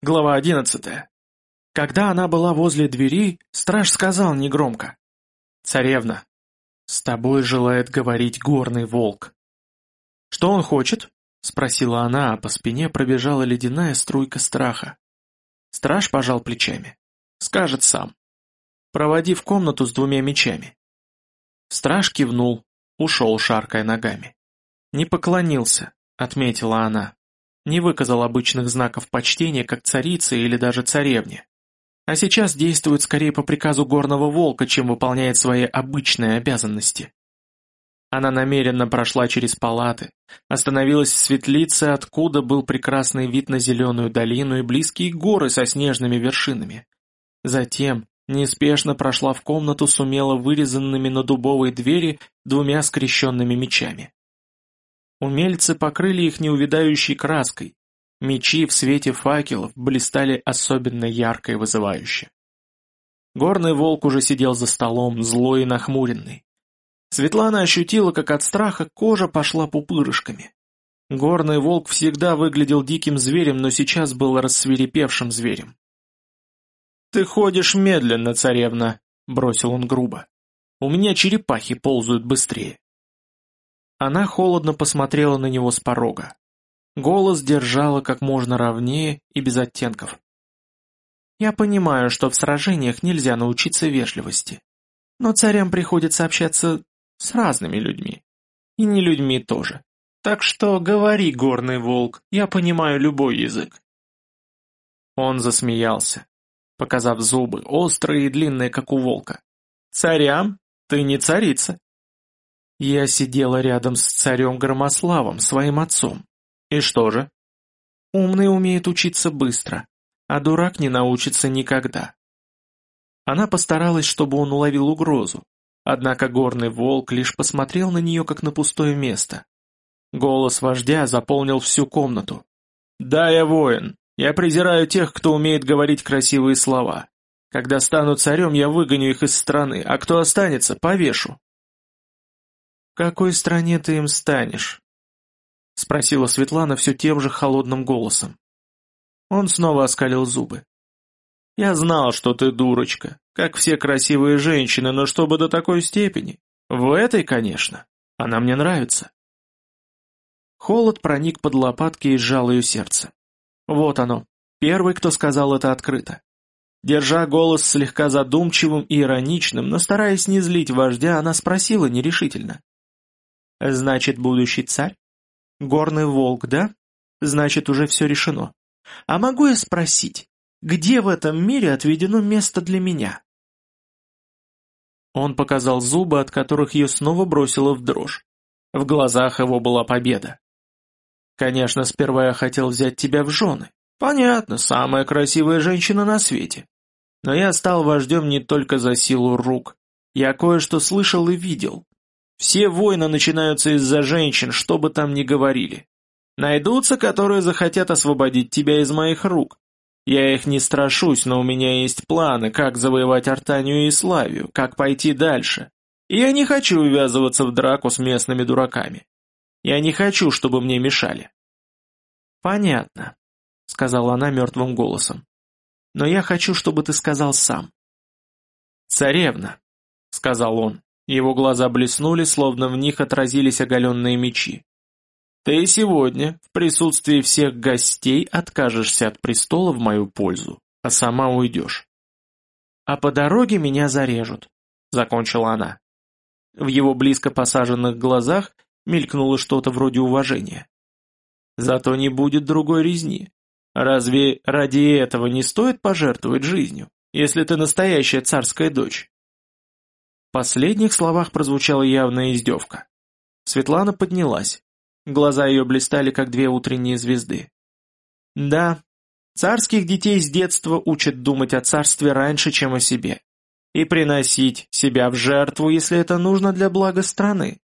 Глава одиннадцатая. Когда она была возле двери, страж сказал негромко. «Царевна, с тобой желает говорить горный волк». «Что он хочет?» — спросила она, а по спине пробежала ледяная струйка страха. Страж пожал плечами. «Скажет сам. Проводи в комнату с двумя мечами». Страж кивнул, ушел, шаркая ногами. «Не поклонился», — отметила она. Не выказал обычных знаков почтения, как царице или даже царевне. А сейчас действует скорее по приказу горного волка, чем выполняет свои обычные обязанности. Она намеренно прошла через палаты, остановилась в светлице, откуда был прекрасный вид на зеленую долину и близкие горы со снежными вершинами. Затем неспешно прошла в комнату с умело вырезанными на дубовой двери двумя скрещенными мечами. Умельцы покрыли их неувядающей краской, мечи в свете факелов блистали особенно ярко и вызывающе. Горный волк уже сидел за столом, злой и нахмуренный. Светлана ощутила, как от страха кожа пошла пупырышками. Горный волк всегда выглядел диким зверем, но сейчас был рассверепевшим зверем. «Ты ходишь медленно, царевна», — бросил он грубо. «У меня черепахи ползают быстрее». Она холодно посмотрела на него с порога. Голос держала как можно ровнее и без оттенков. «Я понимаю, что в сражениях нельзя научиться вежливости. Но царям приходится общаться с разными людьми. И не людьми тоже. Так что говори, горный волк, я понимаю любой язык». Он засмеялся показав зубы, острые и длинные, как у волка. «Царям? Ты не царица!» Я сидела рядом с царем Громославом, своим отцом. И что же? Умный умеет учиться быстро, а дурак не научится никогда. Она постаралась, чтобы он уловил угрозу, однако горный волк лишь посмотрел на нее, как на пустое место. Голос вождя заполнил всю комнату. «Да, я воин, я презираю тех, кто умеет говорить красивые слова. Когда стану царем, я выгоню их из страны, а кто останется, повешу». «В какой стране ты им станешь?» — спросила Светлана все тем же холодным голосом. Он снова оскалил зубы. «Я знал, что ты дурочка, как все красивые женщины, но чтобы до такой степени. В этой, конечно. Она мне нравится». Холод проник под лопатки и сжал ее сердце. Вот оно, первый, кто сказал это открыто. Держа голос слегка задумчивым и ироничным, но стараясь не злить вождя, она спросила нерешительно. «Значит, будущий царь? Горный волк, да? Значит, уже все решено. А могу я спросить, где в этом мире отведено место для меня?» Он показал зубы, от которых ее снова бросило в дрожь. В глазах его была победа. Конечно, сперва я хотел взять тебя в жены. Понятно, самая красивая женщина на свете. Но я стал вождем не только за силу рук. Я кое-что слышал и видел. Все войны начинаются из-за женщин, что бы там ни говорили. Найдутся, которые захотят освободить тебя из моих рук. Я их не страшусь, но у меня есть планы, как завоевать Артанию и Славию, как пойти дальше. И я не хочу увязываться в драку с местными дураками. Я не хочу, чтобы мне мешали». «Понятно», — сказала она мертвым голосом. «Но я хочу, чтобы ты сказал сам». «Царевна», — сказал он. Его глаза блеснули, словно в них отразились оголенные мечи. «Ты сегодня, в присутствии всех гостей, откажешься от престола в мою пользу, а сама уйдешь». «А по дороге меня зарежут», — закончила она. В его близко посаженных глазах мелькнуло что-то вроде уважения. Зато не будет другой резни. Разве ради этого не стоит пожертвовать жизнью, если ты настоящая царская дочь? Последних словах прозвучала явная издевка. Светлана поднялась. Глаза ее блистали, как две утренние звезды. Да, царских детей с детства учат думать о царстве раньше, чем о себе. И приносить себя в жертву, если это нужно для блага страны.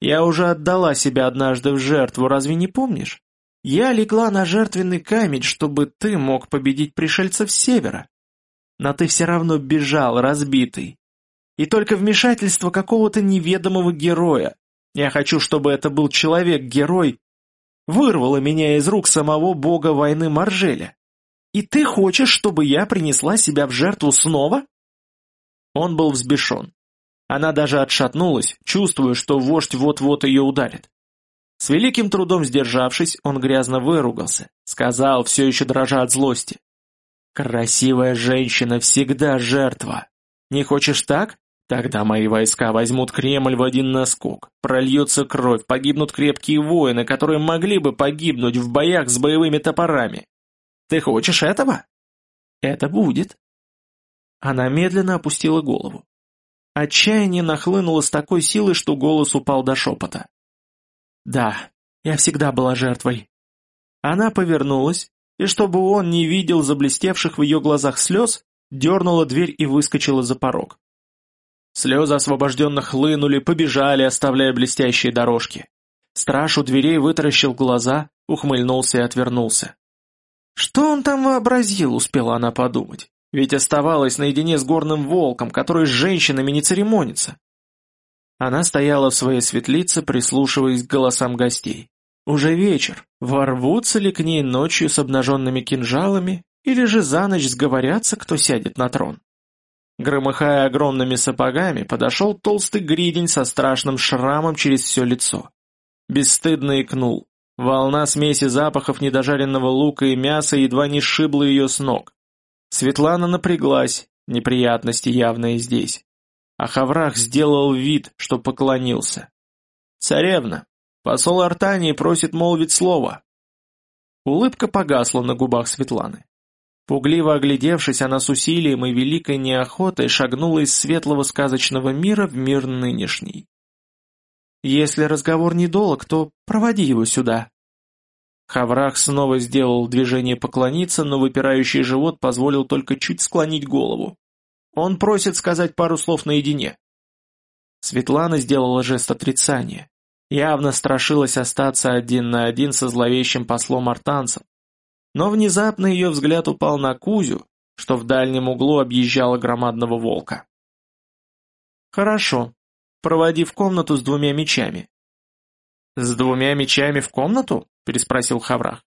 Я уже отдала себя однажды в жертву, разве не помнишь? Я легла на жертвенный камень, чтобы ты мог победить пришельцев севера. Но ты все равно бежал, разбитый. И только вмешательство какого-то неведомого героя, я хочу, чтобы это был человек-герой, вырвало меня из рук самого бога войны Маржеля. И ты хочешь, чтобы я принесла себя в жертву снова?» Он был взбешен. Она даже отшатнулась, чувствуя, что вождь вот-вот ее ударит. С великим трудом сдержавшись, он грязно выругался, сказал, все еще дрожа от злости. «Красивая женщина всегда жертва. Не хочешь так? Тогда мои войска возьмут Кремль в один наскок, прольется кровь, погибнут крепкие воины, которые могли бы погибнуть в боях с боевыми топорами. Ты хочешь этого? Это будет. Она медленно опустила голову. Отчаяние нахлынуло с такой силой, что голос упал до шепота. «Да, я всегда была жертвой». Она повернулась, и чтобы он не видел заблестевших в ее глазах слез, дернула дверь и выскочила за порог. Слезы освобожденно хлынули, побежали, оставляя блестящие дорожки. Страж у дверей вытаращил глаза, ухмыльнулся и отвернулся. Что он там вообразил, успела она подумать. Ведь оставалась наедине с горным волком, который с женщинами не церемонится. Она стояла в своей светлице, прислушиваясь к голосам гостей. Уже вечер. Ворвутся ли к ней ночью с обнаженными кинжалами, или же за ночь сговорятся, кто сядет на трон? Громыхая огромными сапогами, подошел толстый гридень со страшным шрамом через все лицо. Бесстыдно икнул. Волна смеси запахов недожаренного лука и мяса едва не сшибла ее с ног. Светлана напряглась, неприятности явные здесь. А Хаврах сделал вид, что поклонился. «Царевна, посол Артании просит молвить слово». Улыбка погасла на губах Светланы. Пугливо оглядевшись, она с усилием и великой неохотой шагнула из светлого сказочного мира в мир нынешний. «Если разговор недолг, то проводи его сюда». Хаврах снова сделал движение поклониться, но выпирающий живот позволил только чуть склонить голову. Он просит сказать пару слов наедине. Светлана сделала жест отрицания. Явно страшилась остаться один на один со зловещим послом артанцем, но внезапно ее взгляд упал на Кузю, что в дальнем углу объезжала громадного волка. «Хорошо. Проводи в комнату с двумя мечами». «С двумя мечами в комнату?» — переспросил Хаврах.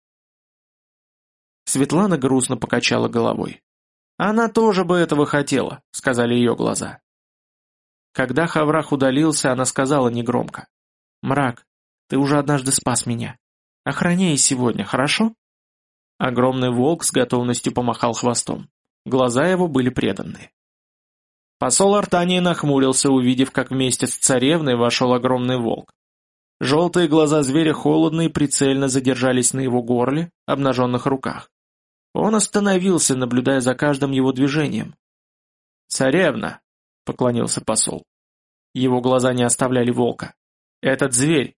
Светлана грустно покачала головой. «Она тоже бы этого хотела», — сказали ее глаза. Когда Хаврах удалился, она сказала негромко. «Мрак, ты уже однажды спас меня. Охраняй сегодня, хорошо?» Огромный волк с готовностью помахал хвостом. Глаза его были преданы. Посол Артании нахмурился, увидев, как вместе с царевной вошел огромный волк. Желтые глаза зверя холодно и прицельно задержались на его горле, обнаженных руках. Он остановился, наблюдая за каждым его движением. «Царевна!» — поклонился посол. Его глаза не оставляли волка. «Этот зверь!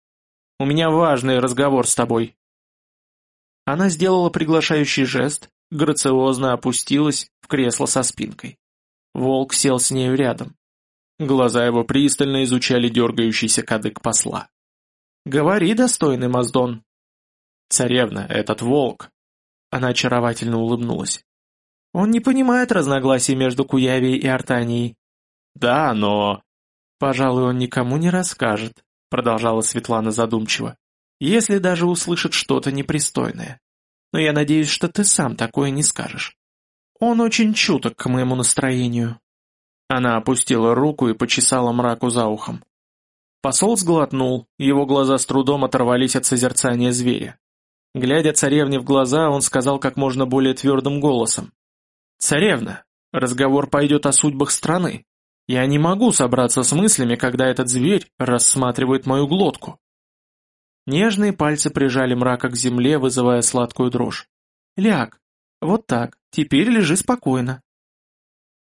У меня важный разговор с тобой!» Она сделала приглашающий жест, грациозно опустилась в кресло со спинкой. Волк сел с нею рядом. Глаза его пристально изучали дергающийся кадык посла. «Говори, достойный Маздон!» «Царевна, этот волк!» Она очаровательно улыбнулась. «Он не понимает разногласий между Куявией и Артанией». «Да, но...» «Пожалуй, он никому не расскажет», продолжала Светлана задумчиво если даже услышит что-то непристойное. Но я надеюсь, что ты сам такое не скажешь. Он очень чуток к моему настроению». Она опустила руку и почесала мраку за ухом. Посол сглотнул, его глаза с трудом оторвались от созерцания зверя. Глядя царевне в глаза, он сказал как можно более твердым голосом. «Царевна, разговор пойдет о судьбах страны. Я не могу собраться с мыслями, когда этот зверь рассматривает мою глотку. Нежные пальцы прижали мрака к земле, вызывая сладкую дрожь. «Ляг, вот так, теперь лежи спокойно».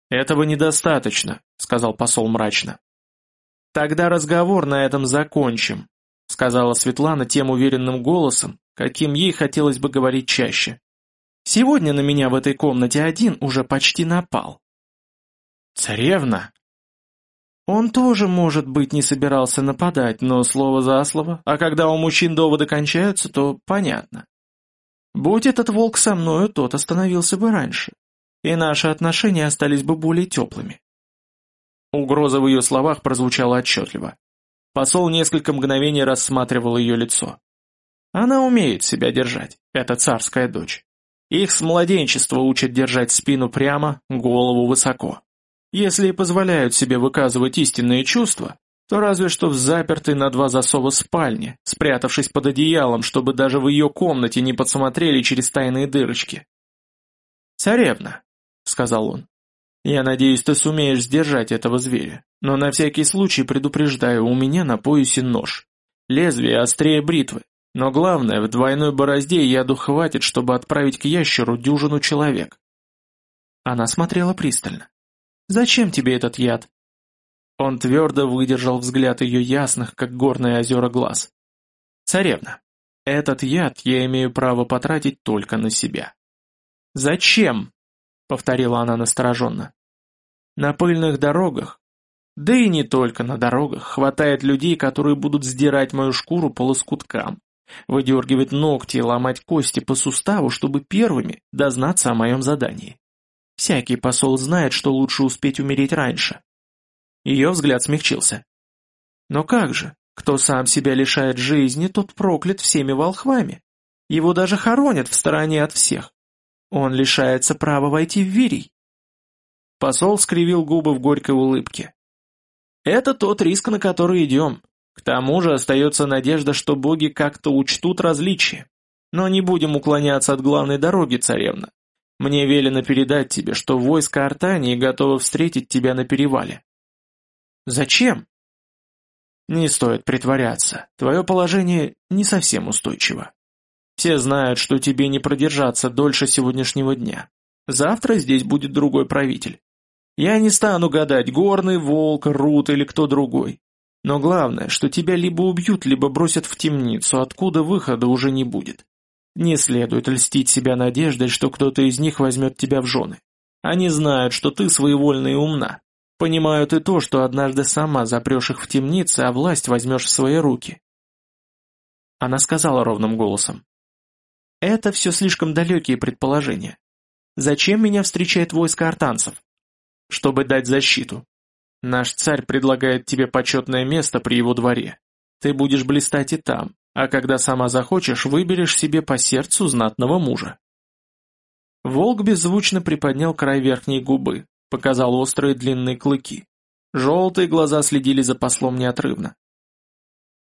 «Этого недостаточно», — сказал посол мрачно. «Тогда разговор на этом закончим», — сказала Светлана тем уверенным голосом, каким ей хотелось бы говорить чаще. «Сегодня на меня в этой комнате один уже почти напал». «Царевна!» Он тоже, может быть, не собирался нападать, но слово за слово, а когда у мужчин доводы кончаются, то понятно. Будь этот волк со мною, тот остановился бы раньше, и наши отношения остались бы более теплыми. Угроза в ее словах прозвучала отчетливо. Посол несколько мгновений рассматривал ее лицо. Она умеет себя держать, эта царская дочь. Их с младенчества учат держать спину прямо, голову высоко. Если и позволяют себе выказывать истинные чувства, то разве что в запертой на два засова спальне, спрятавшись под одеялом, чтобы даже в ее комнате не подсмотрели через тайные дырочки. «Царевна», — сказал он, — «я надеюсь, ты сумеешь сдержать этого зверя, но на всякий случай предупреждаю, у меня на поясе нож. Лезвие острее бритвы, но главное, в двойной борозде яду хватит, чтобы отправить к ящеру дюжину человек». Она смотрела пристально. «Зачем тебе этот яд?» Он твердо выдержал взгляд ее ясных, как горные озера глаз. «Царевна, этот яд я имею право потратить только на себя». «Зачем?» — повторила она настороженно. «На пыльных дорогах, да и не только на дорогах, хватает людей, которые будут сдирать мою шкуру по лоскуткам, выдергивать ногти и ломать кости по суставу, чтобы первыми дознаться о моем задании. Всякий посол знает, что лучше успеть умереть раньше. Ее взгляд смягчился. Но как же, кто сам себя лишает жизни, тот проклят всеми волхвами. Его даже хоронят в стороне от всех. Он лишается права войти в Вирий. Посол скривил губы в горькой улыбке. Это тот риск, на который идем. К тому же остается надежда, что боги как-то учтут различия. Но не будем уклоняться от главной дороги, царевна. Мне велено передать тебе, что войско Артании готово встретить тебя на перевале. Зачем? Не стоит притворяться. Твое положение не совсем устойчиво. Все знают, что тебе не продержаться дольше сегодняшнего дня. Завтра здесь будет другой правитель. Я не стану гадать, горный волк, рут или кто другой. Но главное, что тебя либо убьют, либо бросят в темницу, откуда выхода уже не будет. Не следует льстить себя надеждой, что кто-то из них возьмет тебя в жены. Они знают, что ты своевольна и умна. Понимают и то, что однажды сама запрешь их в темнице, а власть возьмешь в свои руки. Она сказала ровным голосом. Это все слишком далекие предположения. Зачем меня встречает войско артанцев? Чтобы дать защиту. Наш царь предлагает тебе почетное место при его дворе. Ты будешь блистать и там, а когда сама захочешь, выберешь себе по сердцу знатного мужа. Волк беззвучно приподнял край верхней губы, показал острые длинные клыки. Желтые глаза следили за послом неотрывно.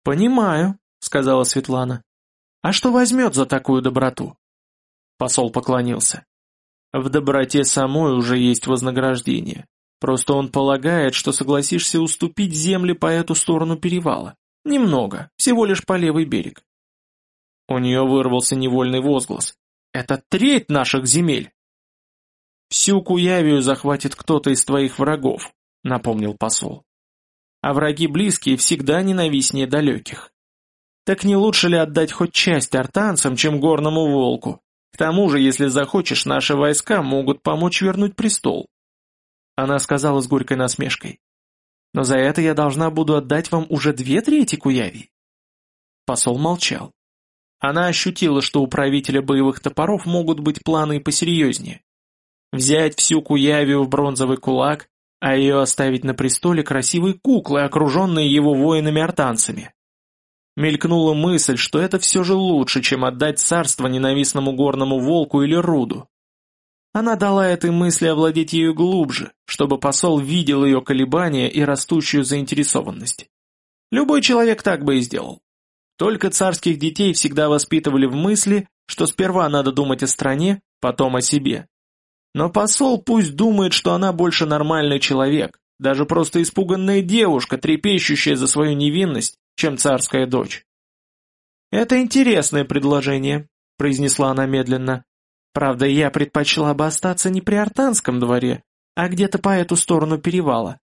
«Понимаю», — сказала Светлана. «А что возьмет за такую доброту?» Посол поклонился. «В доброте самой уже есть вознаграждение. Просто он полагает, что согласишься уступить земли по эту сторону перевала. Немного, всего лишь по левый берег». У нее вырвался невольный возглас. «Это треть наших земель!» «Всю Куявию захватит кто-то из твоих врагов», — напомнил посол. «А враги близкие всегда ненавистнее далеких. Так не лучше ли отдать хоть часть артанцам, чем горному волку? К тому же, если захочешь, наши войска могут помочь вернуть престол». Она сказала с горькой насмешкой. «Но за это я должна буду отдать вам уже две трети Куявии». Посол молчал. Она ощутила, что у правителя боевых топоров могут быть планы и посерьезнее. Взять всю Куявию в бронзовый кулак, а ее оставить на престоле красивой куклой, окруженной его воинами-артанцами. Мелькнула мысль, что это все же лучше, чем отдать царство ненавистному горному волку или руду. Она дала этой мысли овладеть ею глубже, чтобы посол видел ее колебания и растущую заинтересованность. Любой человек так бы и сделал. Только царских детей всегда воспитывали в мысли, что сперва надо думать о стране, потом о себе. Но посол пусть думает, что она больше нормальный человек, даже просто испуганная девушка, трепещущая за свою невинность, чем царская дочь. «Это интересное предложение», — произнесла она медленно. «Правда, я предпочла бы остаться не при артанском дворе, а где-то по эту сторону перевала,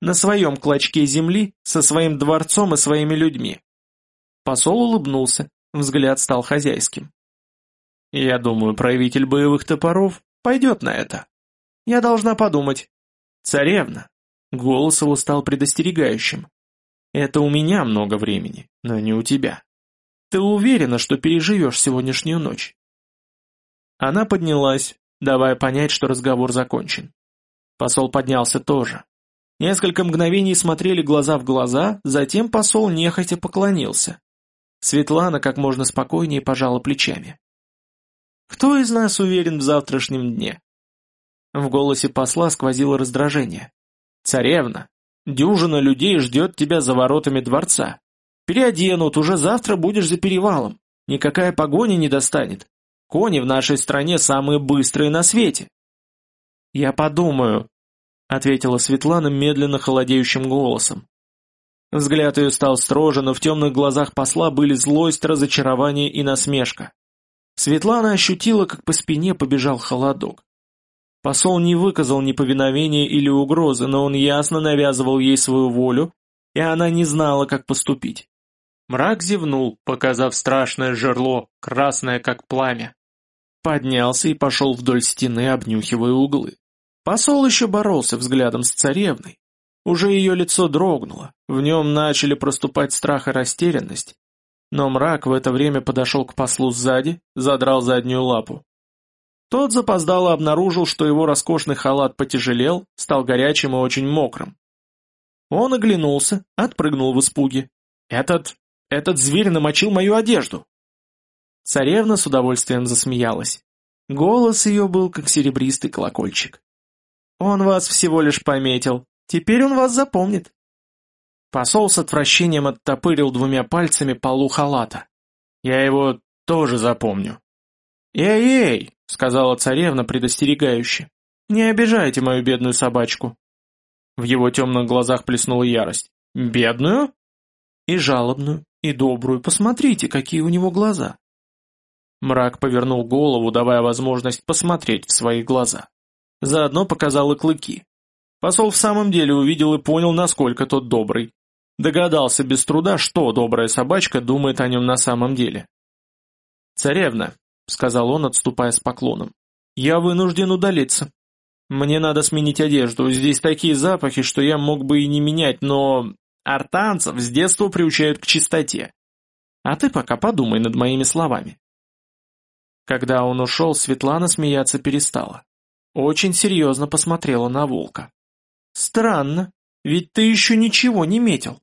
на своем клочке земли, со своим дворцом и своими людьми». Посол улыбнулся, взгляд стал хозяйским. «Я думаю, правитель боевых топоров пойдет на это. Я должна подумать. Царевна. Голос его стал предостерегающим. Это у меня много времени, но не у тебя. Ты уверена, что переживешь сегодняшнюю ночь? Она поднялась, давая понять, что разговор закончен. Посол поднялся тоже. Несколько мгновений смотрели глаза в глаза, затем посол нехотя поклонился. Светлана как можно спокойнее пожала плечами. Кто из нас уверен в завтрашнем дне?» В голосе посла сквозило раздражение. «Царевна, дюжина людей ждет тебя за воротами дворца. Переоденут, уже завтра будешь за перевалом. Никакая погоня не достанет. Кони в нашей стране самые быстрые на свете». «Я подумаю», — ответила Светлана медленно холодеющим голосом. Взгляд ее стал строже, но в темных глазах посла были злость, разочарование и насмешка. Светлана ощутила, как по спине побежал холодок. Посол не выказал неповиновения или угрозы, но он ясно навязывал ей свою волю, и она не знала, как поступить. Мрак зевнул, показав страшное жерло, красное как пламя. Поднялся и пошел вдоль стены, обнюхивая углы. Посол еще боролся взглядом с царевной. Уже ее лицо дрогнуло, в нем начали проступать страх и растерянность. Но мрак в это время подошел к послу сзади, задрал заднюю лапу. Тот запоздало обнаружил, что его роскошный халат потяжелел, стал горячим и очень мокрым. Он оглянулся, отпрыгнул в испуге. «Этот... этот зверь намочил мою одежду!» Царевна с удовольствием засмеялась. Голос ее был, как серебристый колокольчик. «Он вас всего лишь пометил. Теперь он вас запомнит». Посол с отвращением оттопырил двумя пальцами полу халата. «Я его тоже запомню». «Эй-эй!» — сказала царевна предостерегающе. «Не обижайте мою бедную собачку». В его темных глазах плеснула ярость. «Бедную?» «И жалобную, и добрую. Посмотрите, какие у него глаза». Мрак повернул голову, давая возможность посмотреть в свои глаза. Заодно показал и клыки. Посол в самом деле увидел и понял, насколько тот добрый. Догадался без труда, что добрая собачка думает о нем на самом деле. «Царевна», — сказал он, отступая с поклоном, — «я вынужден удалиться. Мне надо сменить одежду, здесь такие запахи, что я мог бы и не менять, но артанцев с детства приучают к чистоте. А ты пока подумай над моими словами». Когда он ушел, Светлана смеяться перестала. Очень серьезно посмотрела на волка. «Странно, ведь ты еще ничего не метил.